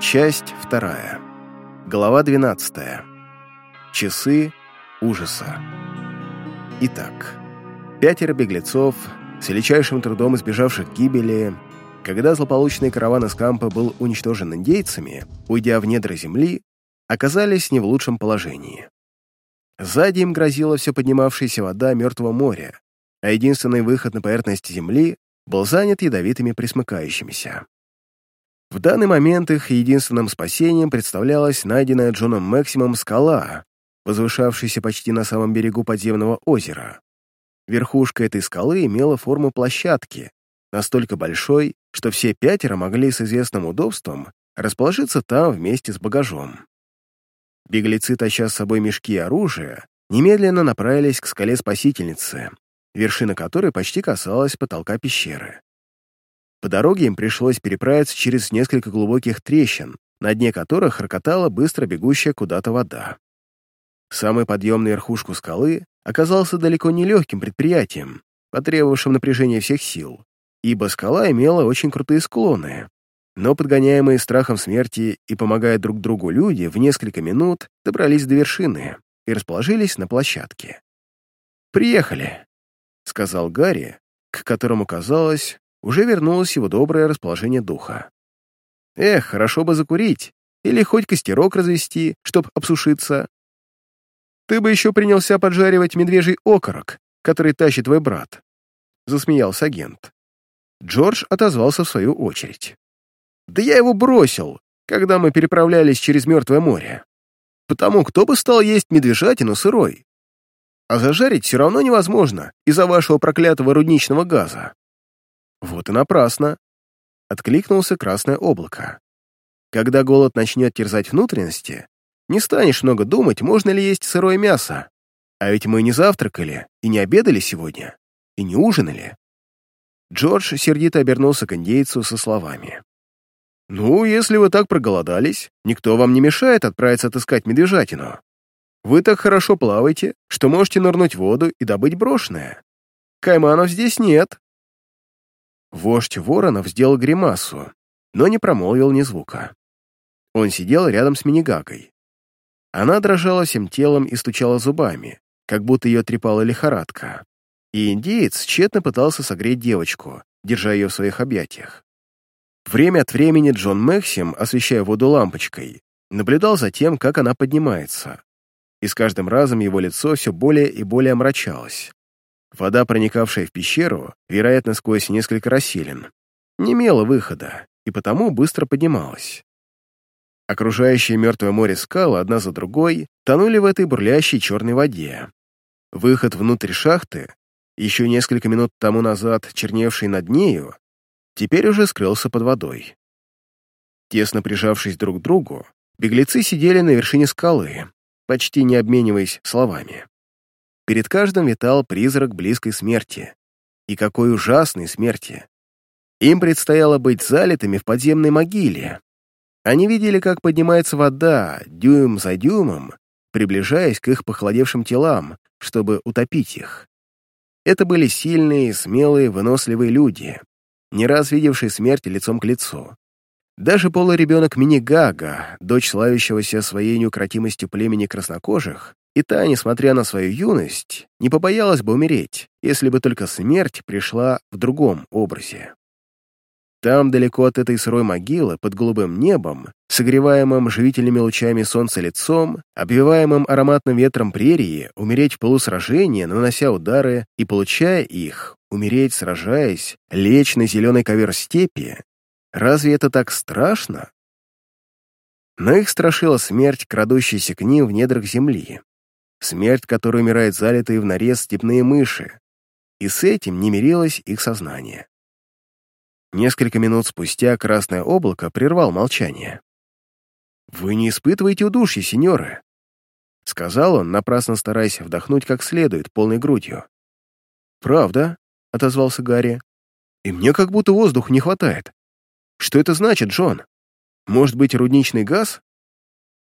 Часть вторая. Глава 12. Часы ужаса. Итак, пятеро беглецов, с величайшим трудом избежавших гибели, когда злополучный караван из кампа был уничтожен индейцами, уйдя в недра земли, оказались не в лучшем положении. Сзади им грозила все поднимавшаяся вода Мертвого моря, а единственный выход на поверхность земли был занят ядовитыми присмыкающимися. В данный момент их единственным спасением представлялась найденная Джоном Максимом скала, возвышавшаяся почти на самом берегу подземного озера. Верхушка этой скалы имела форму площадки, настолько большой, что все пятеро могли с известным удобством расположиться там вместе с багажом. Беглецы, таща с собой мешки и оружие, немедленно направились к скале-спасительницы, вершина которой почти касалась потолка пещеры. По дороге им пришлось переправиться через несколько глубоких трещин, на дне которых рокотала быстро бегущая куда-то вода. Самый подъем на верхушку скалы оказался далеко не легким предприятием, потребовавшим напряжения всех сил, ибо скала имела очень крутые склоны. Но подгоняемые страхом смерти и помогая друг другу люди в несколько минут добрались до вершины и расположились на площадке. «Приехали», — сказал Гарри, к которому, казалось, уже вернулось его доброе расположение духа. «Эх, хорошо бы закурить, или хоть костерок развести, чтоб обсушиться. Ты бы еще принялся поджаривать медвежий окорок, который тащит твой брат», — засмеялся агент. Джордж отозвался в свою очередь. «Да я его бросил, когда мы переправлялись через Мертвое море. Потому кто бы стал есть медвежатину сырой? А зажарить все равно невозможно из-за вашего проклятого рудничного газа». «Вот и напрасно», — откликнулся красное облако. «Когда голод начнет терзать внутренности, не станешь много думать, можно ли есть сырое мясо. А ведь мы не завтракали и не обедали сегодня, и не ужинали. Джордж сердито обернулся к индейцу со словами. «Ну, если вы так проголодались, никто вам не мешает отправиться отыскать медвежатину. Вы так хорошо плаваете, что можете нырнуть в воду и добыть брошенное. Кайманов здесь нет». Вождь воронов сделал гримасу, но не промолвил ни звука. Он сидел рядом с Минигагой. Она дрожала всем телом и стучала зубами, как будто ее трепала лихорадка и индеец тщетно пытался согреть девочку, держа ее в своих объятиях. Время от времени Джон Мэксим, освещая воду лампочкой, наблюдал за тем, как она поднимается. И с каждым разом его лицо все более и более омрачалось. Вода, проникавшая в пещеру, вероятно, сквозь несколько расселин, не имела выхода и потому быстро поднималась. Окружающие мертвое море скалы одна за другой тонули в этой бурлящей черной воде. Выход внутрь шахты еще несколько минут тому назад черневший над нею, теперь уже скрылся под водой. Тесно прижавшись друг к другу, беглецы сидели на вершине скалы, почти не обмениваясь словами. Перед каждым витал призрак близкой смерти. И какой ужасной смерти! Им предстояло быть залитыми в подземной могиле. Они видели, как поднимается вода, дюйм за дюймом, приближаясь к их похолодевшим телам, чтобы утопить их. Это были сильные, смелые, выносливые люди, не раз видевшие смерть лицом к лицу. Даже полуребенок Мини-Гага, дочь славящегося своей неукротимостью племени краснокожих, и та, несмотря на свою юность, не побоялась бы умереть, если бы только смерть пришла в другом образе. Там, далеко от этой сырой могилы, под голубым небом, согреваемым живительными лучами солнца лицом, обвиваемым ароматным ветром прерии, умереть в полусражении, нанося удары и получая их, умереть, сражаясь, лечь на зеленый ковер степи. Разве это так страшно? Но их страшила смерть, крадущаяся к ним в недрах земли. Смерть, которой умирают залитые в нарез степные мыши. И с этим не мирилось их сознание. Несколько минут спустя красное облако прервал молчание. «Вы не испытываете удушья, сеньоры», — сказал он, напрасно стараясь вдохнуть как следует, полной грудью. «Правда», — отозвался Гарри. «И мне как будто воздуха не хватает. Что это значит, Джон? Может быть, рудничный газ?»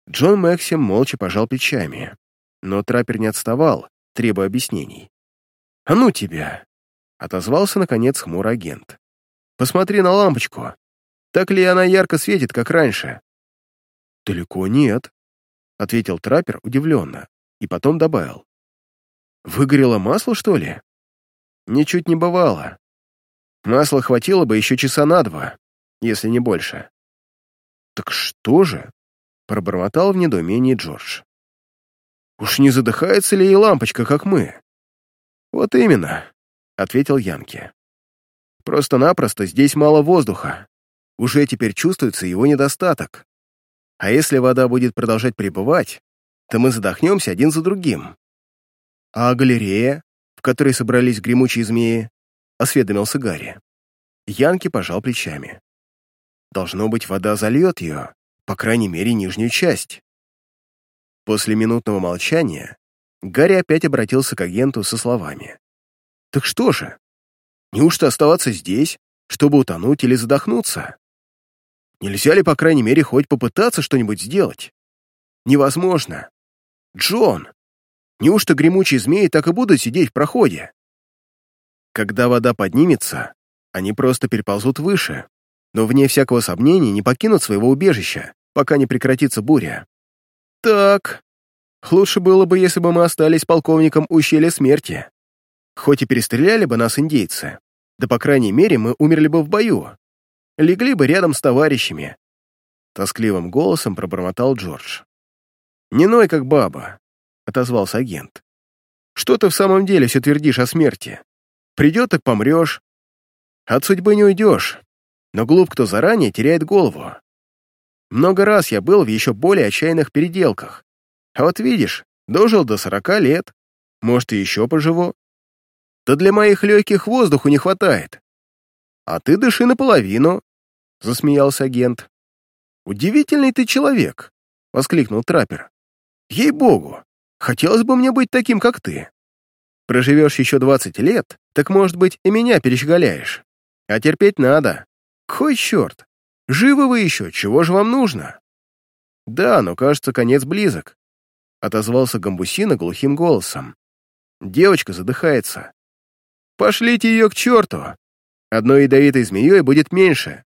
Джон Максим молча пожал плечами, но траппер не отставал, требуя объяснений. «А ну тебя!» — отозвался, наконец, хмурый агент. Посмотри на лампочку. Так ли она ярко светит, как раньше?» «Далеко нет», — ответил траппер удивленно, и потом добавил. «Выгорело масло, что ли?» «Ничуть не бывало. Масла хватило бы еще часа на два, если не больше». «Так что же?» — пробормотал в недоумении Джордж. «Уж не задыхается ли ей лампочка, как мы?» «Вот именно», — ответил Янки. «Просто-напросто здесь мало воздуха. Уже теперь чувствуется его недостаток. А если вода будет продолжать пребывать, то мы задохнемся один за другим. А галерея, в которой собрались гремучие змеи, осведомился Гарри. Янки пожал плечами. Должно быть, вода зальет ее, по крайней мере, нижнюю часть. После минутного молчания Гарри опять обратился к агенту со словами. «Так что же? Неужто оставаться здесь, чтобы утонуть или задохнуться? Нельзя ли, по крайней мере, хоть попытаться что-нибудь сделать? Невозможно. Джон, неужто гремучие змеи так и будут сидеть в проходе? Когда вода поднимется, они просто переползут выше, но вне всякого сомнения не покинут своего убежища, пока не прекратится буря. Так, лучше было бы, если бы мы остались полковником ущелья смерти. Хоть и перестреляли бы нас индейцы, да, по крайней мере, мы умерли бы в бою. Легли бы рядом с товарищами. Тоскливым голосом пробормотал Джордж. «Не ной, как баба», — отозвался агент. «Что ты в самом деле все твердишь о смерти? Придет, так помрешь. От судьбы не уйдешь, но глуп кто заранее теряет голову. Много раз я был в еще более отчаянных переделках. А вот видишь, дожил до сорока лет. Может, и еще поживу. Да для моих легких воздуху не хватает. А ты дыши наполовину, — засмеялся агент. «Удивительный ты человек», — воскликнул траппер. «Ей-богу, хотелось бы мне быть таким, как ты. Проживешь еще двадцать лет, так, может быть, и меня перещеголяешь. А терпеть надо. Кой черт! Живы вы еще, чего же вам нужно?» «Да, но, кажется, конец близок», — отозвался Гамбусина глухим голосом. «Девочка задыхается. Пошлите ее к черту. Одной ядовитой змеей будет меньше.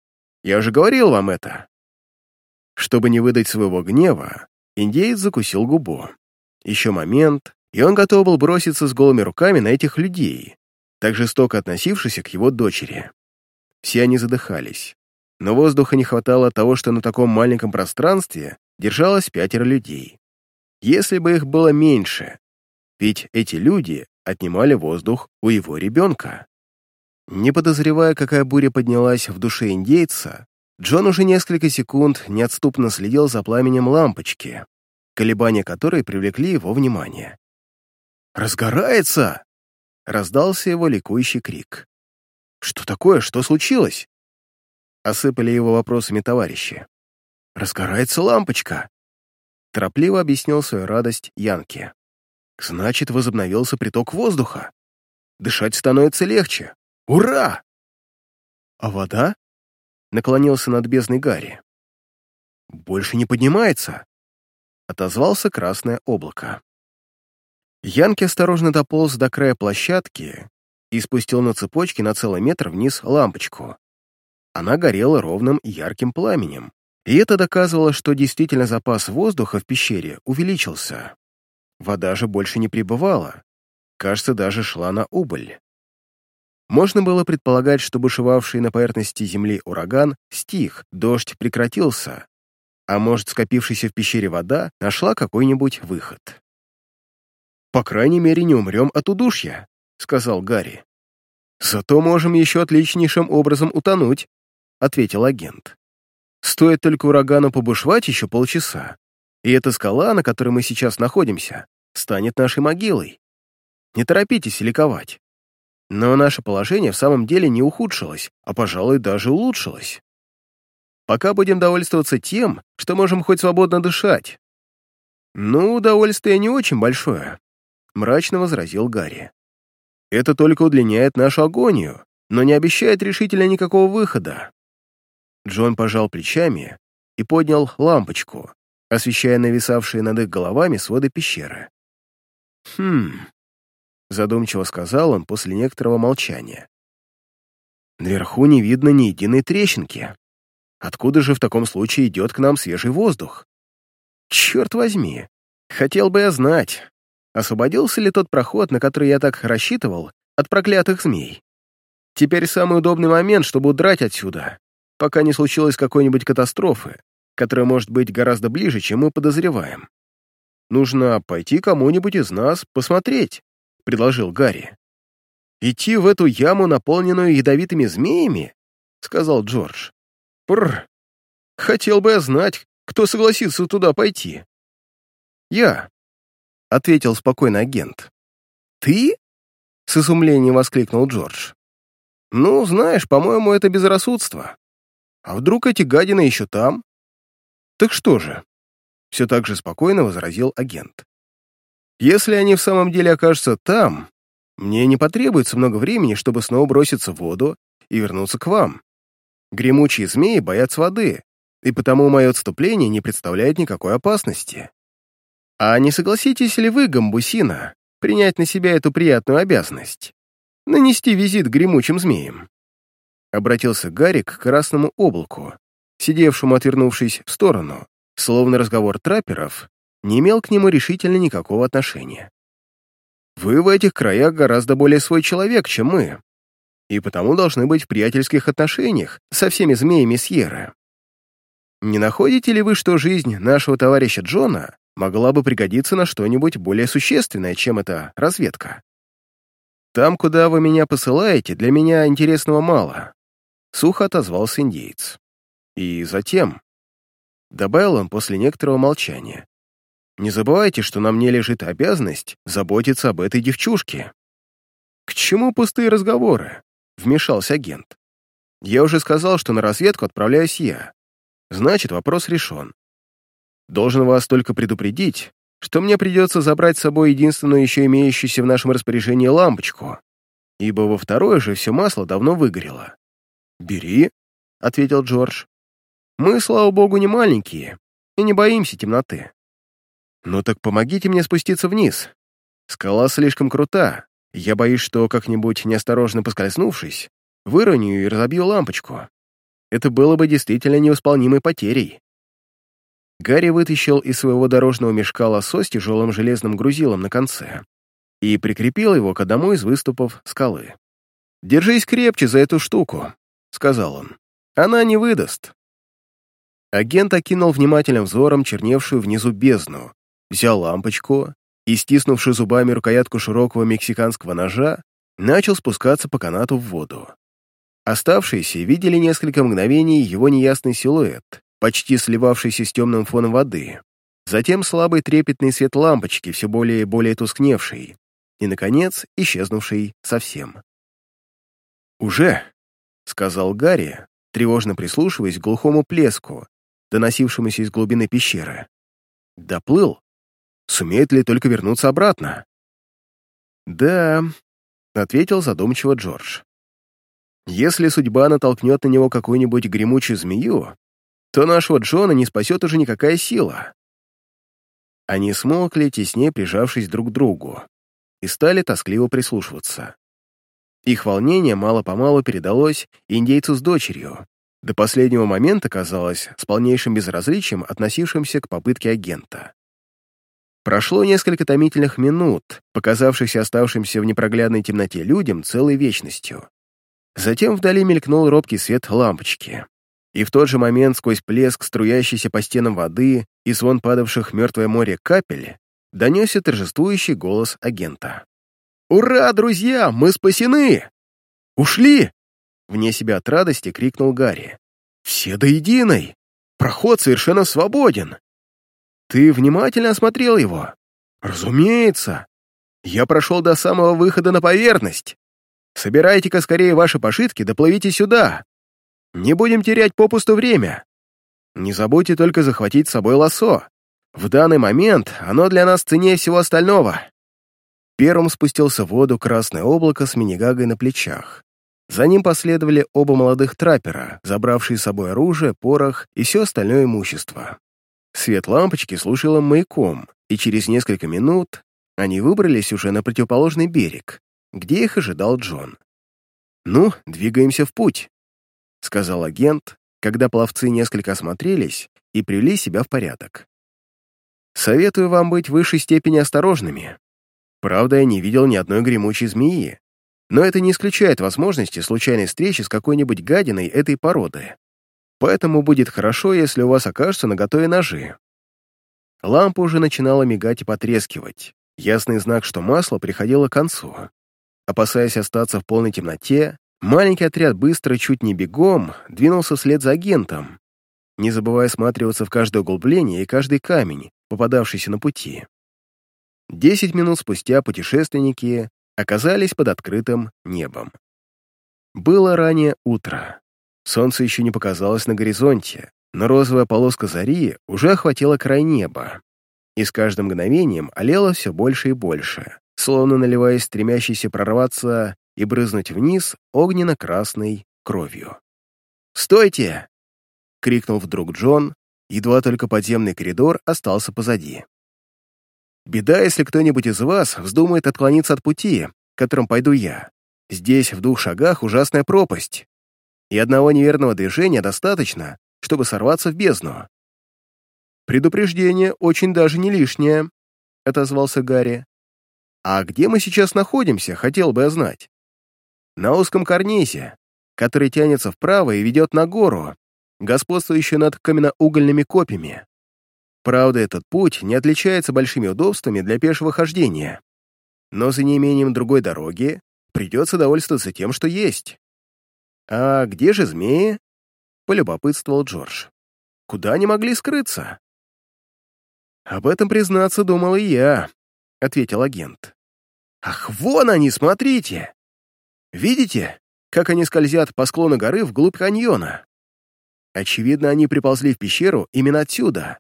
Я уже говорил вам это». Чтобы не выдать своего гнева, индеец закусил губу. Еще момент, и он готов был броситься с голыми руками на этих людей, так жестоко относившихся к его дочери. Все они задыхались, но воздуха не хватало того, что на таком маленьком пространстве держалось пятеро людей. Если бы их было меньше, ведь эти люди отнимали воздух у его ребенка. Не подозревая, какая буря поднялась в душе индейца, Джон уже несколько секунд неотступно следил за пламенем лампочки, колебания которой привлекли его внимание. «Разгорается!» — раздался его ликующий крик. «Что такое? Что случилось?» Осыпали его вопросами товарищи. «Разгорается лампочка!» Торопливо объяснил свою радость Янке. «Значит, возобновился приток воздуха. Дышать становится легче. Ура!» «А вода?» — наклонился над бездной Гарри. «Больше не поднимается!» — отозвался красное облако. Янки осторожно дополз до края площадки и спустил на цепочке на целый метр вниз лампочку. Она горела ровным и ярким пламенем, и это доказывало, что действительно запас воздуха в пещере увеличился. Вода же больше не прибывала, кажется, даже шла на убыль. Можно было предполагать, что бушевавший на поверхности земли ураган стих, дождь прекратился, а может, скопившаяся в пещере вода нашла какой-нибудь выход. «По крайней мере, не умрем от удушья», — сказал Гарри. «Зато можем еще отличнейшим образом утонуть», — ответил агент. «Стоит только урагану побушевать еще полчаса, и эта скала, на которой мы сейчас находимся, станет нашей могилой. Не торопитесь ликовать. Но наше положение в самом деле не ухудшилось, а, пожалуй, даже улучшилось. Пока будем довольствоваться тем, что можем хоть свободно дышать. Ну, удовольствие не очень большое, — мрачно возразил Гарри. Это только удлиняет нашу агонию, но не обещает решительно никакого выхода. Джон пожал плечами и поднял лампочку, освещая нависавшие над их головами своды пещеры. «Хм, задумчиво сказал он после некоторого молчания. Наверху не видно ни единой трещинки. откуда же в таком случае идет к нам свежий воздух? Черт возьми, хотел бы я знать, освободился ли тот проход, на который я так рассчитывал, от проклятых змей. Теперь самый удобный момент, чтобы удрать отсюда, пока не случилось какой-нибудь катастрофы, которая может быть гораздо ближе, чем мы подозреваем. Нужно пойти кому-нибудь из нас посмотреть, — предложил Гарри. «Идти в эту яму, наполненную ядовитыми змеями?» — сказал Джордж. «Пррр! Хотел бы я знать, кто согласится туда пойти». «Я», — ответил спокойно агент. «Ты?» — с изумлением воскликнул Джордж. «Ну, знаешь, по-моему, это безрассудство. А вдруг эти гадины еще там?» «Так что же?» — все так же спокойно возразил агент. «Если они в самом деле окажутся там, мне не потребуется много времени, чтобы снова броситься в воду и вернуться к вам. Гремучие змеи боятся воды, и потому мое отступление не представляет никакой опасности. А не согласитесь ли вы, Гамбусина, принять на себя эту приятную обязанность? Нанести визит гремучим змеям?» Обратился Гарри к красному облаку, сидевшему, отвернувшись в сторону, словно разговор трапперов не имел к нему решительно никакого отношения. Вы в этих краях гораздо более свой человек, чем мы, и потому должны быть в приятельских отношениях со всеми змеями Сьерра. Не находите ли вы, что жизнь нашего товарища Джона могла бы пригодиться на что-нибудь более существенное, чем эта разведка? Там, куда вы меня посылаете, для меня интересного мало. Сухо отозвался индейец. И затем, добавил он после некоторого молчания, не забывайте, что на мне лежит обязанность заботиться об этой девчушке. К чему пустые разговоры? Вмешался агент. Я уже сказал, что на разведку отправляюсь я. Значит, вопрос решен. Должен вас только предупредить, что мне придется забрать с собой единственную еще имеющуюся в нашем распоряжении лампочку, ибо во второе же все масло давно выгорело. «Бери», — ответил Джордж. «Мы, слава богу, не маленькие и не боимся темноты. «Ну так помогите мне спуститься вниз. Скала слишком крута. Я боюсь, что, как-нибудь неосторожно поскользнувшись, выроню и разобью лампочку. Это было бы действительно невосполнимой потерей». Гарри вытащил из своего дорожного мешка лосось с тяжелым железным грузилом на конце и прикрепил его к одному из выступов скалы. «Держись крепче за эту штуку», — сказал он. «Она не выдаст». Агент окинул внимательным взором черневшую внизу бездну, взял лампочку и, стиснувши зубами рукоятку широкого мексиканского ножа, начал спускаться по канату в воду. Оставшиеся видели несколько мгновений его неясный силуэт, почти сливавшийся с темным фоном воды, затем слабый трепетный свет лампочки, все более и более тускневший, и, наконец, исчезнувший совсем. «Уже», — сказал Гарри, тревожно прислушиваясь к глухому плеску, доносившемуся из глубины пещеры. «Доплыл?» Сумеет ли только вернуться обратно? «Да», — ответил задумчиво Джордж. «Если судьба натолкнет на него какую-нибудь гремучую змею, то нашего Джона не спасет уже никакая сила». Они смолкли, теснее прижавшись друг к другу, и стали тоскливо прислушиваться. Их волнение мало-помалу передалось индейцу с дочерью, до последнего момента казалось с полнейшим безразличием, относившимся к попытке агента. Прошло несколько томительных минут, показавшихся оставшимся в непроглядной темноте людям целой вечностью. Затем вдали мелькнул робкий свет лампочки. И в тот же момент сквозь плеск, струящийся по стенам воды и звон падавших мертвое море капель, донесся торжествующий голос агента. «Ура, друзья! Мы спасены! Ушли!» Вне себя от радости крикнул Гарри. «Все до единой! Проход совершенно свободен! Ты внимательно осмотрел его? Разумеется. Я прошел до самого выхода на поверхность. Собирайте-ка скорее ваши пошитки, доплывите сюда. Не будем терять попусту время. Не забудьте только захватить с собой лосо. В данный момент оно для нас ценнее всего остального. Первым спустился в воду красное облако с минигагой на плечах. За ним последовали оба молодых траппера, забравшие с собой оружие, порох и все остальное имущество. Свет лампочки служил им маяком, и через несколько минут они выбрались уже на противоположный берег, где их ожидал Джон. «Ну, двигаемся в путь», — сказал агент, когда пловцы несколько осмотрелись и привели себя в порядок. Советую вам быть в высшей степени осторожными. Правда, я не видел ни одной гремучей змеи, но это не исключает возможности случайной встречи с какой-нибудь гадиной этой породы. Поэтому будет хорошо, если у вас окажутся наготове ножи. Лампа уже начинала мигать и потрескивать, ясный знак, что масло приходило к концу. Опасаясь остаться в полной темноте, маленький отряд быстро, чуть не бегом, двинулся вслед за агентом, не забывая осматриваться в каждое углубление и каждый камень, попадавшийся на пути. Десять минут спустя путешественники оказались под открытым небом. Было раннее утро. Солнце еще не показалось на горизонте, но розовая полоска зари уже охватила край неба, и с каждым мгновением олела все больше и больше, словно наливаясь стремящейся прорваться и брызнуть вниз огненно-красной кровью. «Стойте!» — крикнул вдруг Джон, едва только подземный коридор остался позади. «Беда, если кто-нибудь из вас вздумает отклониться от пути, которым пойду я. Здесь, в двух шагах, ужасная пропасть, и одного неверного движения достаточно, чтобы сорваться в бездну. «Предупреждение очень даже не лишнее», — отозвался Гарри. «А где мы сейчас находимся, хотел бы я знать?» «На узком карнизе, который тянется вправо и ведет на гору, господствующую над каменноугольными копьями. Правда, этот путь не отличается большими удобствами для пешего хождения, но за неимением другой дороги придется довольствоваться тем, что есть. А где же змеи? — полюбопытствовал Джордж. «Куда они могли скрыться?» «Об этом, признаться, думал и я», — ответил агент. «Ах, вон они, смотрите! Видите, как они скользят по склону горы вглубь каньона? Очевидно, они приползли в пещеру именно отсюда,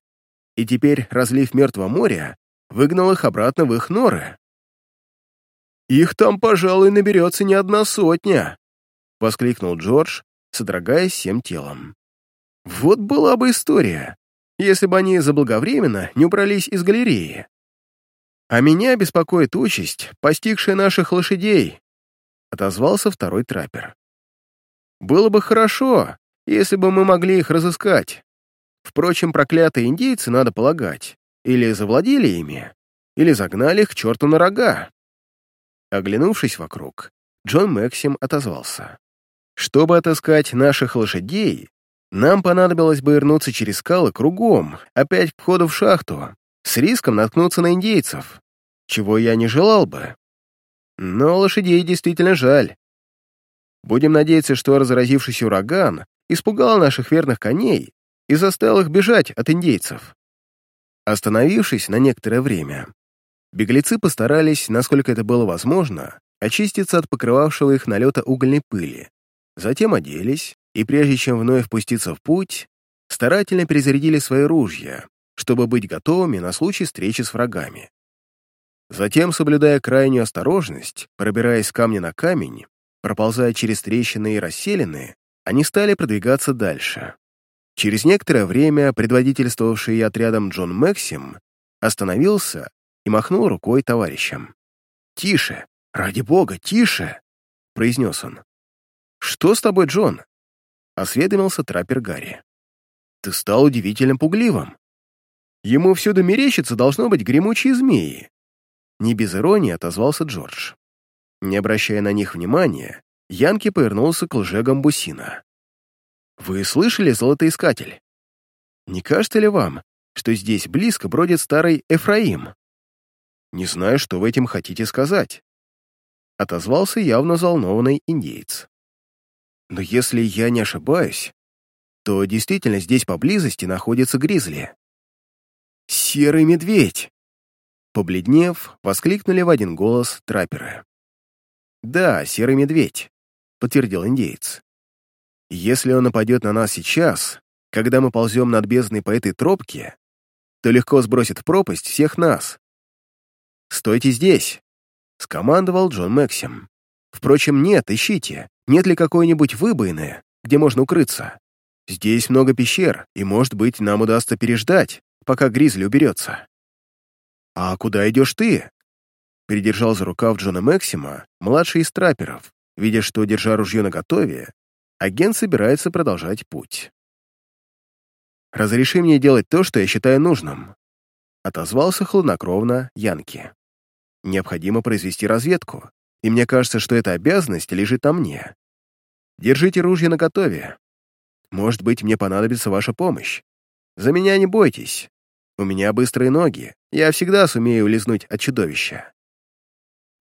и теперь разлив Мертвого моря выгнал их обратно в их норы. «Их там, пожалуй, наберется не одна сотня», — воскликнул Джордж, содрогаясь всем телом. Вот была бы история, если бы они заблаговременно не убрались из галереи. А меня беспокоит участь, постигшая наших лошадей, отозвался второй траппер. Было бы хорошо, если бы мы могли их разыскать. Впрочем, проклятые индейцы, надо полагать, или завладели ими, или загнали их к черту на рога. Оглянувшись вокруг, Джон Максим отозвался. Чтобы отыскать наших лошадей, нам понадобилось бы вернуться через скалы кругом, опять к входу в шахту, с риском наткнуться на индейцев, чего я не желал бы. Но лошадей действительно жаль. Будем надеяться, что разразившийся ураган испугал наших верных коней и заставил их бежать от индейцев. Остановившись на некоторое время, беглецы постарались, насколько это было возможно, очиститься от покрывавшего их налета угольной пыли, Затем оделись, и прежде чем вновь впуститься в путь, старательно перезарядили свои ружья, чтобы быть готовыми на случай встречи с врагами. Затем, соблюдая крайнюю осторожность, пробираясь с камня на камень, проползая через трещины и расселины, они стали продвигаться дальше. Через некоторое время предводительствовавший отрядом Джон Максим остановился и махнул рукой товарищам. «Тише! Ради бога, тише!» — произнес он. «Что с тобой, Джон?» — осведомился траппер Гарри. «Ты стал удивительно пугливым. Ему всюду мерещится должно быть гремучие змеи». Не без иронии отозвался Джордж. Не обращая на них внимания, Янки повернулся к лже-гамбусина. «Вы слышали, золотоискатель? Не кажется ли вам, что здесь близко бродит старый Эфраим?» «Не знаю, что вы этим хотите сказать», — отозвался явно взволнованный индеец. Но если я не ошибаюсь, то действительно здесь поблизости находится гризли. «Серый медведь!» Побледнев, воскликнули в один голос трапперы. «Да, серый медведь», — подтвердил индеец. «Если он нападет на нас сейчас, когда мы ползем над бездной по этой тропке, то легко сбросит в пропасть всех нас. «Стойте здесь!» — скомандовал Джон Максим. «Впрочем, нет, ищите. Нет ли какой-нибудь выбоины, где можно укрыться? Здесь много пещер, и, может быть, нам удастся переждать, пока Гризли уберется. «А куда идешь ты?» Передержал за рукав Джона Максима, младший из трапперов, видя, что, держа ружье наготове, агент собирается продолжать путь. Разреши мне делать то, что я считаю нужным», — отозвался хладнокровно Янки. «Необходимо произвести разведку, и мне кажется, что эта обязанность лежит на мне. Держите ружье наготове. Может быть, мне понадобится ваша помощь. За меня не бойтесь. У меня быстрые ноги, я всегда сумею улизнуть от чудовища».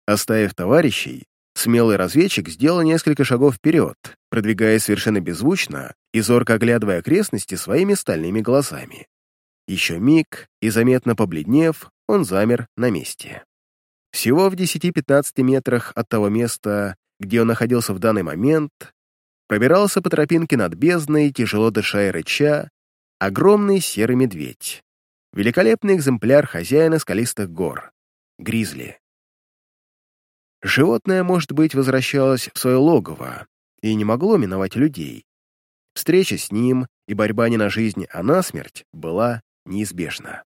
Оставив товарищей, смелый разведчик сделал несколько шагов вперед, продвигаясь совершенно беззвучно и зорко оглядывая окрестности своими стальными глазами. Еще миг, и заметно побледнев, он замер на месте. Всего в 10-15 метрах от того места, где он находился в данный момент, пробирался по тропинке над бездной, тяжело дыша и рыча, огромный серый медведь. Великолепный экземпляр хозяина скалистых гор — гризли. Животное, может быть, возвращалось в свое логово и не могло миновать людей. Встреча с ним и борьба не на жизнь, а на смерть была неизбежна.